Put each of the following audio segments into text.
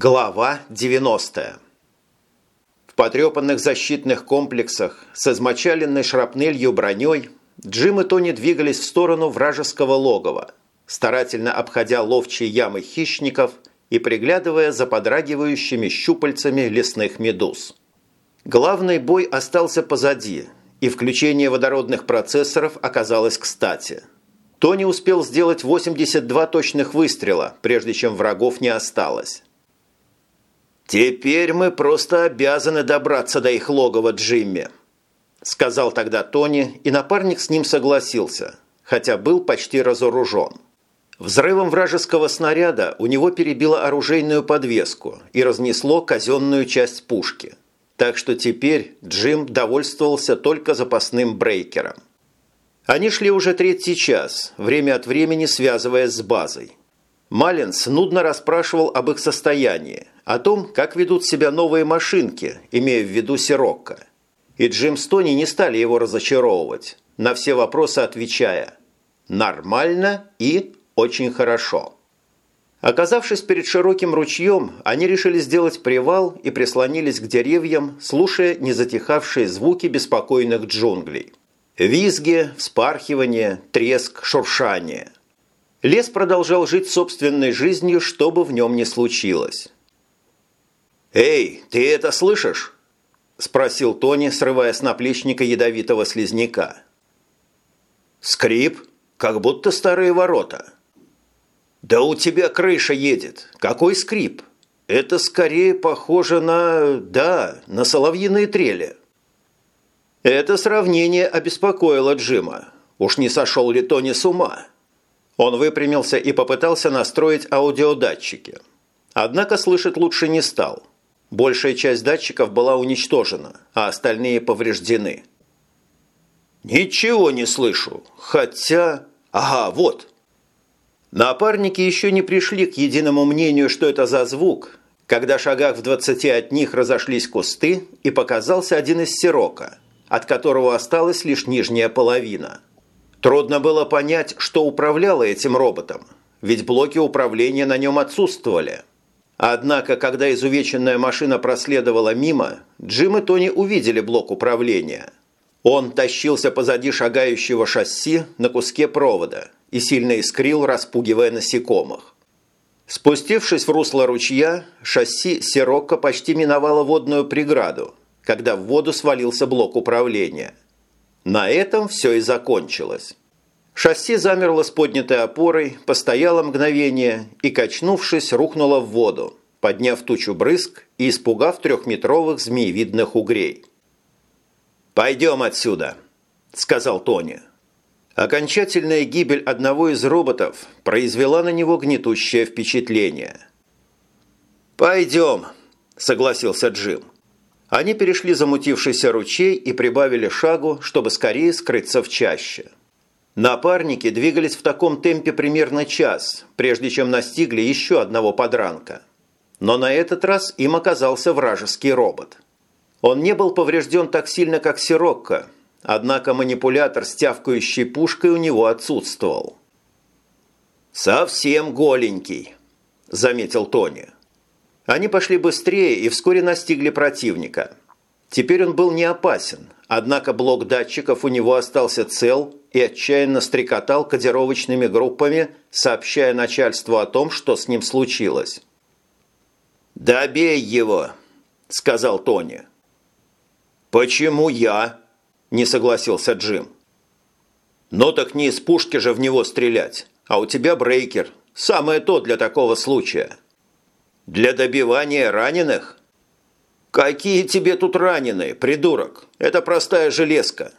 Глава 90. В потрепанных защитных комплексах с измочаленной шрапнелью броней Джим и Тони двигались в сторону вражеского логова, старательно обходя ловчие ямы хищников и приглядывая за подрагивающими щупальцами лесных медуз. Главный бой остался позади, и включение водородных процессоров оказалось кстати. Тони успел сделать 82 точных выстрела, прежде чем врагов не осталось. «Теперь мы просто обязаны добраться до их логова, Джимми», сказал тогда Тони, и напарник с ним согласился, хотя был почти разоружен. Взрывом вражеского снаряда у него перебило оружейную подвеску и разнесло казенную часть пушки. Так что теперь Джим довольствовался только запасным брейкером. Они шли уже третий час, время от времени связываясь с базой. Малинс нудно расспрашивал об их состоянии, о том, как ведут себя новые машинки, имея в виду Сирокко. И Джим с не стали его разочаровывать, на все вопросы отвечая «нормально» и «очень хорошо». Оказавшись перед широким ручьем, они решили сделать привал и прислонились к деревьям, слушая незатихавшие звуки беспокойных джунглей. Визги, вспархивание, треск, шуршание – Лес продолжал жить собственной жизнью, что бы в нем ни случилось. «Эй, ты это слышишь?» – спросил Тони, срывая с наплечника ядовитого слизняка. «Скрип, как будто старые ворота». «Да у тебя крыша едет. Какой скрип? Это скорее похоже на... да, на соловьиные трели». Это сравнение обеспокоило Джима. Уж не сошел ли Тони с ума? Он выпрямился и попытался настроить аудиодатчики. Однако слышать лучше не стал. Большая часть датчиков была уничтожена, а остальные повреждены. «Ничего не слышу. Хотя... Ага, вот». Напарники еще не пришли к единому мнению, что это за звук, когда шагах в двадцати от них разошлись кусты и показался один из сирока, от которого осталась лишь нижняя половина – Трудно было понять, что управляло этим роботом, ведь блоки управления на нем отсутствовали. Однако, когда изувеченная машина проследовала мимо, Джим и Тони увидели блок управления. Он тащился позади шагающего шасси на куске провода и сильно искрил, распугивая насекомых. Спустившись в русло ручья, шасси Сирокко почти миновало водную преграду, когда в воду свалился блок управления – на этом все и закончилось. Шасси замерло с поднятой опорой, постояло мгновение и, качнувшись, рухнуло в воду, подняв тучу брызг и испугав трехметровых змеевидных угрей. «Пойдем отсюда», – сказал Тони. Окончательная гибель одного из роботов произвела на него гнетущее впечатление. «Пойдем», – согласился Джим. Они перешли замутившийся ручей и прибавили шагу, чтобы скорее скрыться в чаще. Напарники двигались в таком темпе примерно час, прежде чем настигли еще одного подранка. Но на этот раз им оказался вражеский робот. Он не был поврежден так сильно, как Сирокко, однако манипулятор с тявкающей пушкой у него отсутствовал. «Совсем голенький», – заметил Тони. Они пошли быстрее и вскоре настигли противника. Теперь он был не опасен, однако блок датчиков у него остался цел и отчаянно стрекотал кодировочными группами, сообщая начальству о том, что с ним случилось. «Добей его!» – сказал Тони. «Почему я?» – не согласился Джим. «Ну так не из пушки же в него стрелять, а у тебя брейкер. Самое то для такого случая». Для добивания раненых? Какие тебе тут раненые, придурок? Это простая железка.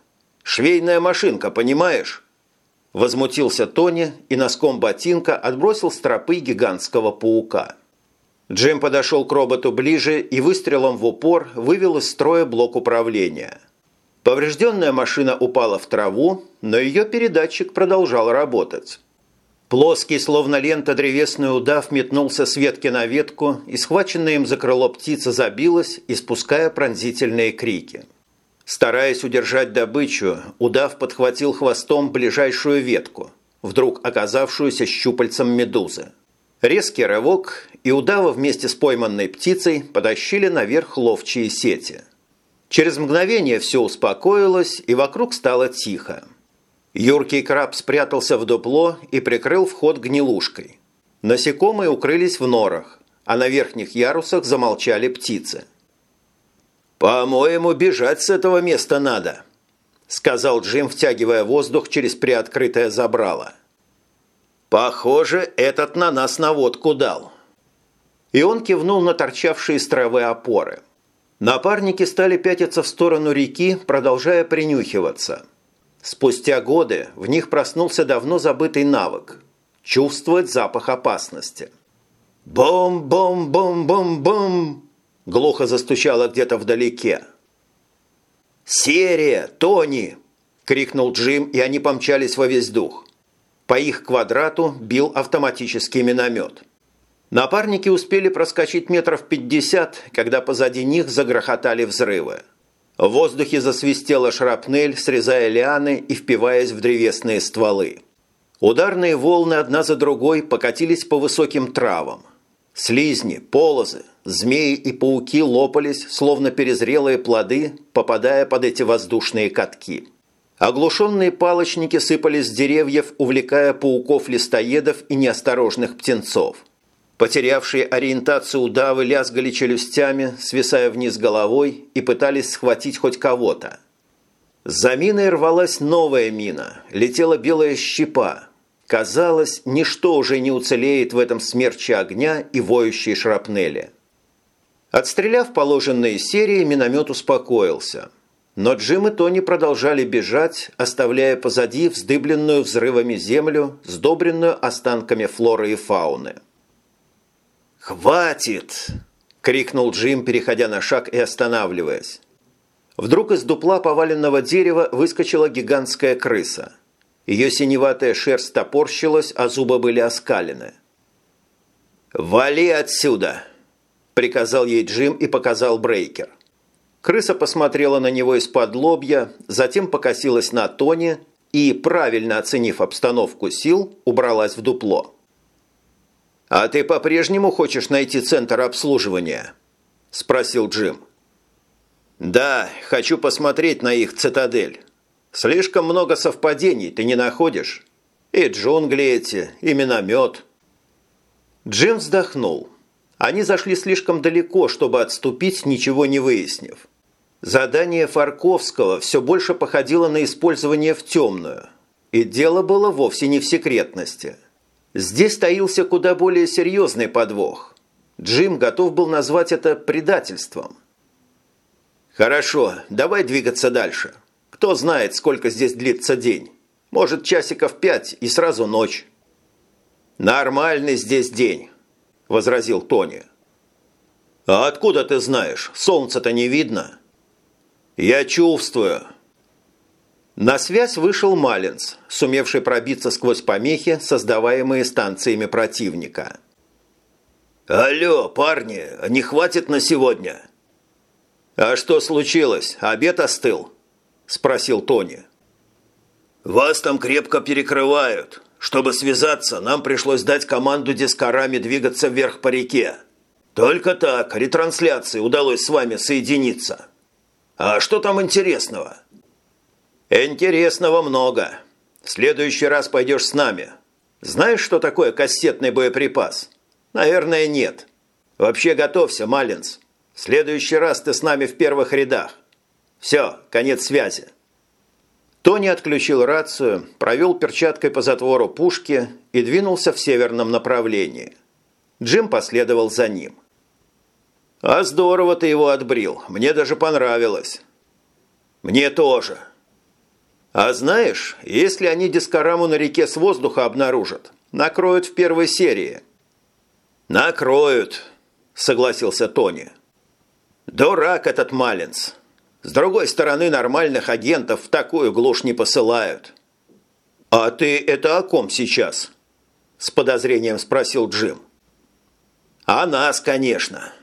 Швейная машинка, понимаешь? Возмутился Тони и носком ботинка отбросил стропы гигантского паука. Джим подошел к роботу ближе и выстрелом в упор вывел из строя блок управления. Поврежденная машина упала в траву, но ее передатчик продолжал работать. Плоский, словно лента, древесный удав метнулся с ветки на ветку, и схваченная им за крыло птица забилась, испуская пронзительные крики. Стараясь удержать добычу, удав подхватил хвостом ближайшую ветку, вдруг оказавшуюся щупальцем медузы. Резкий рывок, и удава вместе с пойманной птицей потащили наверх ловчие сети. Через мгновение все успокоилось, и вокруг стало тихо. Юркий краб спрятался в дупло и прикрыл вход гнилушкой. Насекомые укрылись в норах, а на верхних ярусах замолчали птицы. «По-моему, бежать с этого места надо», – сказал Джим, втягивая воздух через приоткрытое забрало. «Похоже, этот на нас наводку дал». И он кивнул на торчавшие из опоры. Напарники стали пятиться в сторону реки, продолжая принюхиваться. Спустя годы в них проснулся давно забытый навык – чувствовать запах опасности. «Бом-бом-бом-бом-бом!» – глухо застучало где-то вдалеке. «Серия! Тони!» – крикнул Джим, и они помчались во весь дух. По их квадрату бил автоматический миномет. Напарники успели проскочить метров пятьдесят, когда позади них загрохотали взрывы. В воздухе засвистела шрапнель, срезая лианы и впиваясь в древесные стволы. Ударные волны одна за другой покатились по высоким травам. Слизни, полозы, змеи и пауки лопались, словно перезрелые плоды, попадая под эти воздушные катки. Оглушенные палочники сыпались с деревьев, увлекая пауков-листоедов и неосторожных птенцов. Потерявшие ориентацию удавы лязгали челюстями, свисая вниз головой и пытались схватить хоть кого-то. За миной рвалась новая мина, летела белая щепа. Казалось, ничто уже не уцелеет в этом смерче огня и воющей шрапнели. Отстреляв положенные серии, миномет успокоился – но Джим и Тони продолжали бежать, оставляя позади вздыбленную взрывами землю, сдобренную останками флоры и фауны. «Хватит!» – крикнул Джим, переходя на шаг и останавливаясь. Вдруг из дупла поваленного дерева выскочила гигантская крыса. Ее синеватая шерсть топорщилась, а зубы были оскалены. «Вали отсюда!» – приказал ей Джим и показал Брейкер. Крыса посмотрела на него из-под лобья, затем покосилась на Тони и, правильно оценив обстановку сил, убралась в дупло. «А ты по-прежнему хочешь найти центр обслуживания?» – спросил Джим. «Да, хочу посмотреть на их цитадель. Слишком много совпадений ты не находишь? И джунгли эти, и миномет». Джим вздохнул. Они зашли слишком далеко, чтобы отступить, ничего не выяснив. Задание Фарковского все больше походило на использование в темную. И дело было вовсе не в секретности. Здесь таился куда более серьезный подвох. Джим готов был назвать это предательством. «Хорошо, давай двигаться дальше. Кто знает, сколько здесь длится день. Может, часиков пять и сразу ночь». «Нормальный здесь день», – возразил Тони. «А откуда ты знаешь? Солнца-то не видно». «Я чувствую». На связь вышел Малинс, сумевший пробиться сквозь помехи, создаваемые станциями противника. «Алло, парни, не хватит на сегодня?» «А что случилось? Обед остыл?» – спросил Тони. «Вас там крепко перекрывают. Чтобы связаться, нам пришлось дать команду дискарами двигаться вверх по реке. Только так ретрансляции удалось с вами соединиться». А что там интересного? Интересного много. В следующий раз пойдешь с нами. Знаешь, что такое кассетный боеприпас? Наверное, нет. Вообще готовься, Малинс. В следующий раз ты с нами в первых рядах. Все, конец связи. Тони отключил рацию, провел перчаткой по затвору пушки и двинулся в северном направлении. Джим последовал за ним. «А здорово ты его отбрил. Мне даже понравилось». «Мне тоже». «А знаешь, если они дискораму на реке с воздуха обнаружат, накроют в первой серии». «Накроют», – согласился Тони. «Дурак этот Малинс. С другой стороны, нормальных агентов в такую глушь не посылают». «А ты это о ком сейчас?» – с подозрением спросил Джим. «О нас, конечно».